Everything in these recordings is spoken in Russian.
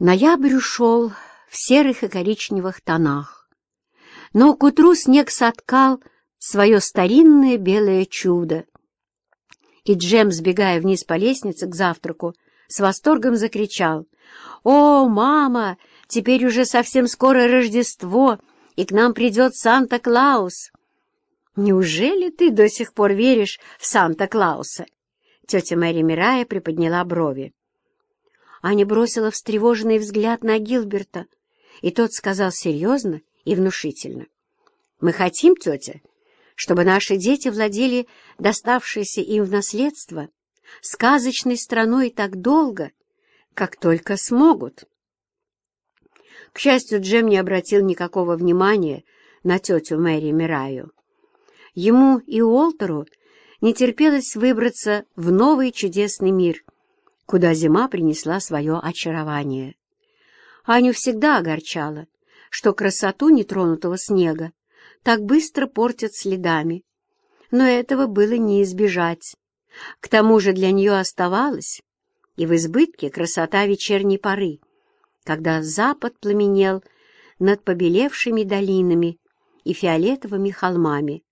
Ноябрь ушел в серых и коричневых тонах, но к утру снег соткал свое старинное белое чудо. И Джем, сбегая вниз по лестнице к завтраку, с восторгом закричал «О, мама, теперь уже совсем скоро Рождество, и к нам придет Санта-Клаус!» «Неужели ты до сих пор веришь в Санта-Клауса?» Тетя Мэри Мирая приподняла брови. Аня бросила встревоженный взгляд на Гилберта, и тот сказал серьезно и внушительно. «Мы хотим, тетя, чтобы наши дети владели доставшейся им в наследство сказочной страной так долго, как только смогут». К счастью, Джем не обратил никакого внимания на тетю Мэри Мираю. Ему и Уолтеру не терпелось выбраться в новый чудесный мир — куда зима принесла свое очарование. Аню всегда огорчало, что красоту нетронутого снега так быстро портят следами, но этого было не избежать. К тому же для нее оставалась и в избытке красота вечерней поры, когда запад пламенел над побелевшими долинами и фиолетовыми холмами,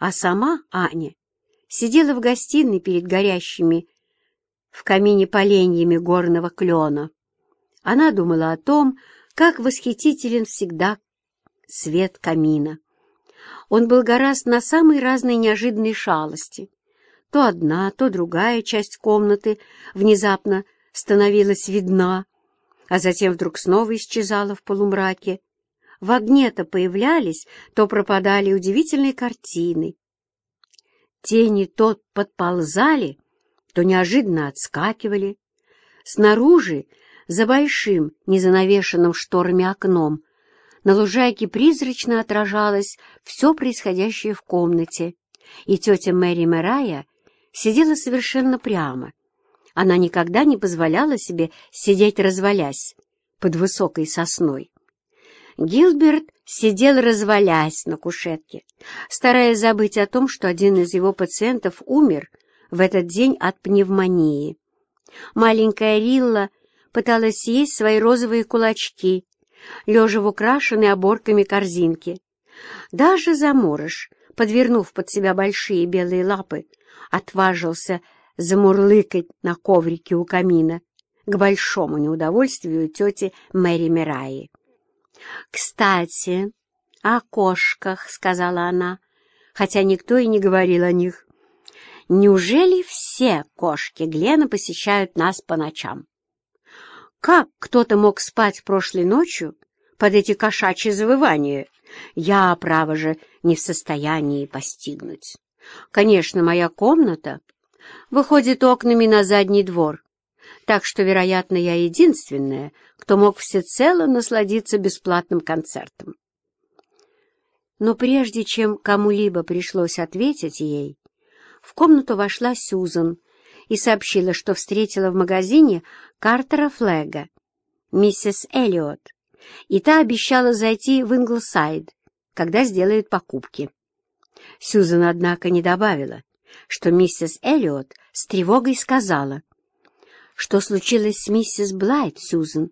а сама Аня сидела в гостиной перед горящими в камине поленьями горного клена. Она думала о том, как восхитителен всегда свет камина. Он был гораст на самые разные неожиданные шалости. То одна, то другая часть комнаты внезапно становилась видна, а затем вдруг снова исчезала в полумраке. В огне-то появлялись, то пропадали удивительные картины. Тени то подползали, то неожиданно отскакивали. Снаружи, за большим, незанавешенным шторами окном, на лужайке призрачно отражалось все происходящее в комнате, и тетя Мэри Мэрая сидела совершенно прямо. Она никогда не позволяла себе сидеть развалясь под высокой сосной. Гилберт сидел развалясь на кушетке, стараясь забыть о том, что один из его пациентов умер в этот день от пневмонии. Маленькая Рилла пыталась съесть свои розовые кулачки, лежа в украшенной оборками корзинке. Даже заморыш, подвернув под себя большие белые лапы, отважился замурлыкать на коврике у камина к большому неудовольствию тети Мэри Мираи. «Кстати, о кошках», — сказала она, хотя никто и не говорил о них. Неужели все кошки Глена посещают нас по ночам? Как кто-то мог спать прошлой ночью под эти кошачьи завывания? Я, право же, не в состоянии постигнуть. Конечно, моя комната выходит окнами на задний двор, так что, вероятно, я единственная, кто мог всецело насладиться бесплатным концертом. Но прежде чем кому-либо пришлось ответить ей, в комнату вошла Сьюзан и сообщила, что встретила в магазине Картера Флега, миссис Эллиот, и та обещала зайти в Инглсайд, когда сделает покупки. Сьюзан, однако, не добавила, что миссис Эллиот с тревогой сказала, что случилось с миссис Блайт, Сьюзан.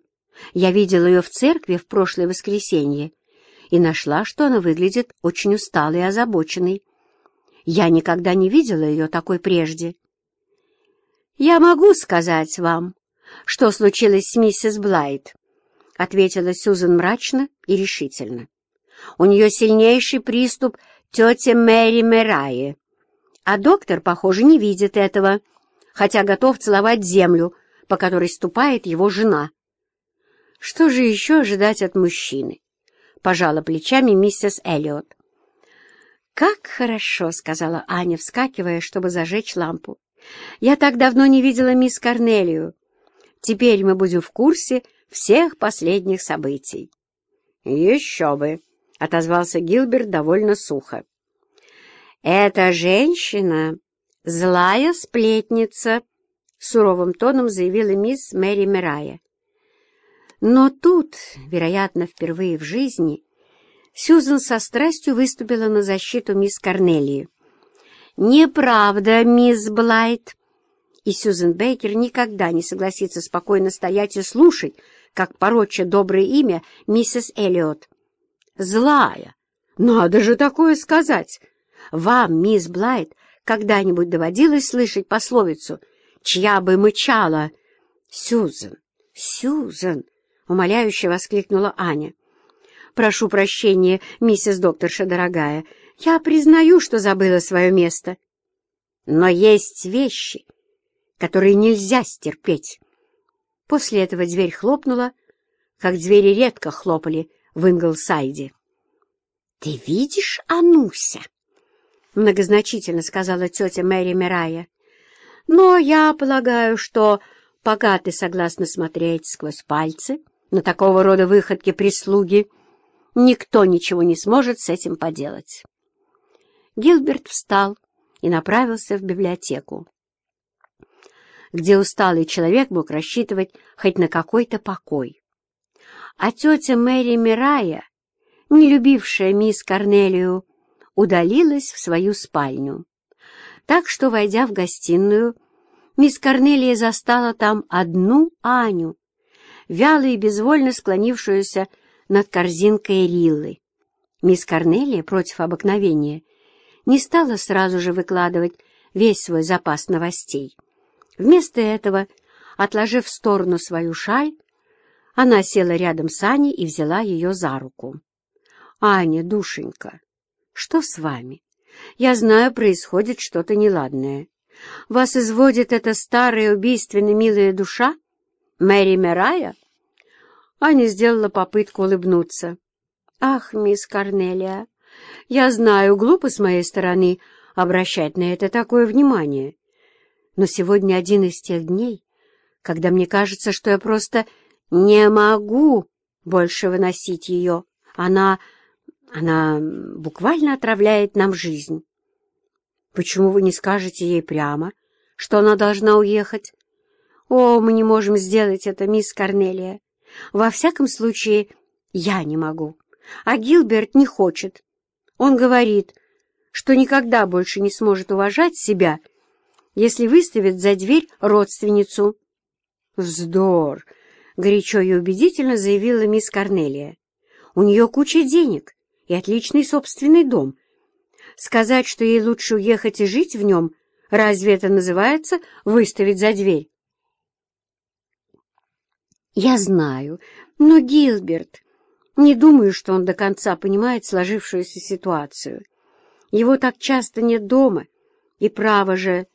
Я видела ее в церкви в прошлое воскресенье и нашла, что она выглядит очень усталой и озабоченной. Я никогда не видела ее такой прежде. «Я могу сказать вам, что случилось с миссис Блайт», — ответила Сюзан мрачно и решительно. «У нее сильнейший приступ тети Мэри Мерайи, а доктор, похоже, не видит этого, хотя готов целовать землю, по которой ступает его жена». «Что же еще ожидать от мужчины?» — пожала плечами миссис Эллиот. «Как хорошо!» — сказала Аня, вскакивая, чтобы зажечь лампу. «Я так давно не видела мисс Корнелию. Теперь мы будем в курсе всех последних событий». «Еще бы!» — отозвался Гилберт довольно сухо. «Эта женщина — злая сплетница», — суровым тоном заявила мисс Мэри Мирая. Но тут, вероятно, впервые в жизни, Сьюзен со страстью выступила на защиту мисс Корнелии. «Неправда, мисс Блайт!» И Сьюзен Бейкер никогда не согласится спокойно стоять и слушать, как порочит доброе имя миссис Эллиот. Злая. Надо же такое сказать. Вам, мисс Блайт, когда-нибудь доводилось слышать пословицу «чья бы мычала»? Сюзан, Сюзан, умоляюще воскликнула Аня. Прошу прощения, миссис докторша дорогая, я признаю, что забыла свое место. Но есть вещи, которые нельзя стерпеть. После этого дверь хлопнула, как двери редко хлопали в Инглсайде. — Ты видишь, Ануся? — многозначительно сказала тетя Мэри Мирая. — Но я полагаю, что пока ты согласна смотреть сквозь пальцы на такого рода выходки прислуги, никто ничего не сможет с этим поделать. Гилберт встал и направился в библиотеку где усталый человек мог рассчитывать хоть на какой-то покой. А тетя Мэри Мирая, не любившая мисс Корнелию, удалилась в свою спальню. Так что, войдя в гостиную, мисс Корнелия застала там одну Аню, вяло и безвольно склонившуюся над корзинкой Риллы. Мисс Корнелия, против обыкновения, не стала сразу же выкладывать весь свой запас новостей. Вместо этого, отложив в сторону свою шаль, она села рядом с Аней и взяла ее за руку. «Аня, душенька, что с вами? Я знаю, происходит что-то неладное. Вас изводит эта старая убийственно милая душа? Мэри Мерая?» Аня сделала попытку улыбнуться. «Ах, мисс Корнелия, я знаю, глупо с моей стороны обращать на это такое внимание. Но сегодня один из тех дней, когда мне кажется, что я просто не могу больше выносить ее. Она... она буквально отравляет нам жизнь. Почему вы не скажете ей прямо, что она должна уехать? О, мы не можем сделать это, мисс Корнелия. Во всяком случае, я не могу. А Гилберт не хочет. Он говорит, что никогда больше не сможет уважать себя если выставит за дверь родственницу. «Вздор!» — горячо и убедительно заявила мисс Корнелия. «У нее куча денег и отличный собственный дом. Сказать, что ей лучше уехать и жить в нем, разве это называется выставить за дверь?» «Я знаю, но Гилберт...» Не думаю, что он до конца понимает сложившуюся ситуацию. Его так часто нет дома, и право же,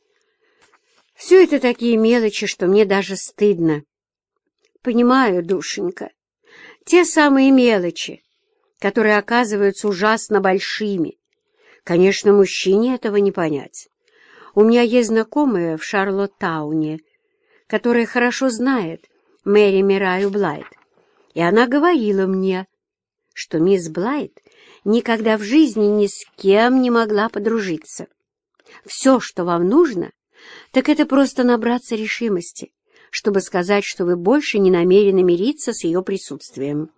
все это такие мелочи, что мне даже стыдно. Понимаю, душенька, те самые мелочи, которые оказываются ужасно большими. Конечно, мужчине этого не понять. У меня есть знакомая в Шарлоттауне, которая хорошо знает Мэри Мираю Блайт, и она говорила мне, что мисс Блайт никогда в жизни ни с кем не могла подружиться. Все, что вам нужно — так это просто набраться решимости, чтобы сказать, что вы больше не намерены мириться с ее присутствием.